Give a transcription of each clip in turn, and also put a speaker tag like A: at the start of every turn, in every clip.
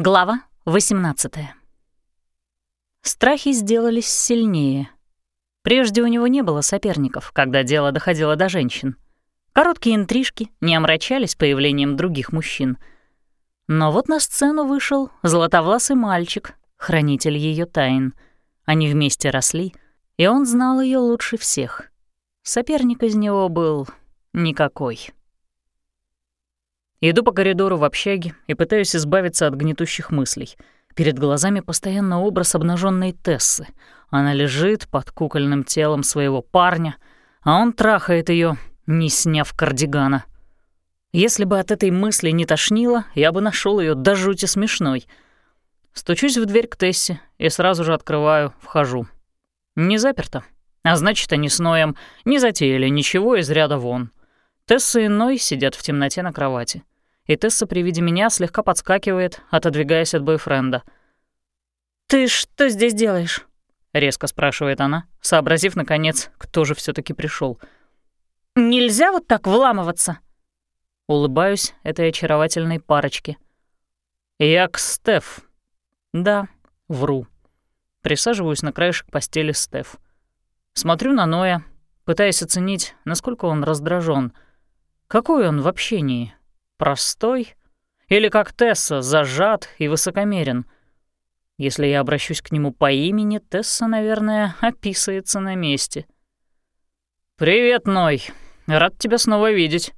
A: Глава 18 Страхи сделались сильнее. Прежде у него не было соперников, когда дело доходило до женщин. Короткие интрижки не омрачались появлением других мужчин. Но вот на сцену вышел золотовласый мальчик, хранитель ее тайн. Они вместе росли, и он знал ее лучше всех. Соперник из него был никакой. Иду по коридору в общаге и пытаюсь избавиться от гнетущих мыслей. Перед глазами постоянно образ обнаженной Тессы. Она лежит под кукольным телом своего парня, а он трахает ее, не сняв кардигана. Если бы от этой мысли не тошнило, я бы нашел ее до жути смешной. Стучусь в дверь к Тессе и сразу же открываю, вхожу. Не заперто. А значит, они с Ноем не затеяли ничего из ряда вон. Тесса и Ной сидят в темноте на кровати. И Тесса при виде меня слегка подскакивает, отодвигаясь от бойфренда. «Ты что здесь делаешь?» — резко спрашивает она, сообразив, наконец, кто же все таки пришел. «Нельзя вот так вламываться!» Улыбаюсь этой очаровательной парочке. «Я к Стеф». «Да, вру». Присаживаюсь на краешек постели Стеф. Смотрю на Ноя, пытаясь оценить, насколько он раздражен — какой он в общении? Простой? Или как Тесса, зажат и высокомерен? Если я обращусь к нему по имени, Тесса, наверное, описывается на месте. «Привет, Ной. Рад тебя снова видеть».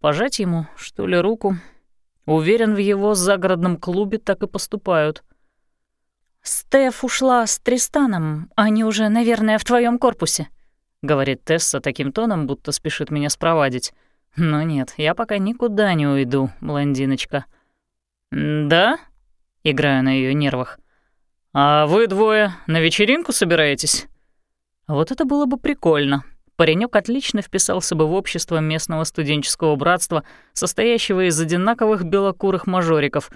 A: Пожать ему, что ли, руку? Уверен, в его загородном клубе так и поступают. «Стеф ушла с Тристаном. Они уже, наверное, в твоем корпусе», — говорит Тесса таким тоном, будто спешит меня спровадить. «Но нет, я пока никуда не уйду, блондиночка». «Да?» — играю на ее нервах. «А вы двое на вечеринку собираетесь?» Вот это было бы прикольно. Паренек отлично вписался бы в общество местного студенческого братства, состоящего из одинаковых белокурых мажориков.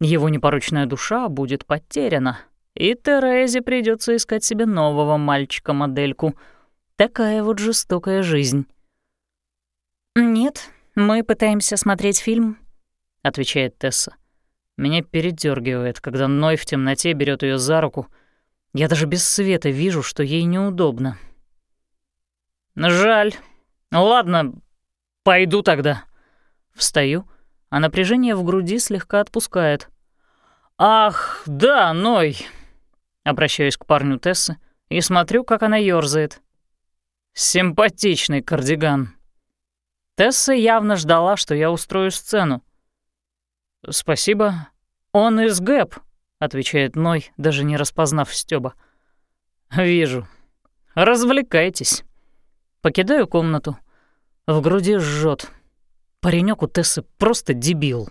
A: Его непорочная душа будет потеряна, и Терезе придется искать себе нового мальчика-модельку — Такая вот жестокая жизнь. «Нет, мы пытаемся смотреть фильм», — отвечает Тесса. Меня передергивает, когда Ной в темноте берет ее за руку. Я даже без света вижу, что ей неудобно. «Жаль. Ладно, пойду тогда». Встаю, а напряжение в груди слегка отпускает. «Ах, да, Ной!» Обращаюсь к парню Тессы и смотрю, как она ёрзает. Симпатичный кардиган. Тесса явно ждала, что я устрою сцену. «Спасибо. Он из ГЭП», — отвечает Ной, даже не распознав Стёба. «Вижу. Развлекайтесь». Покидаю комнату. В груди жжет. Паренек у Тессы просто дебил.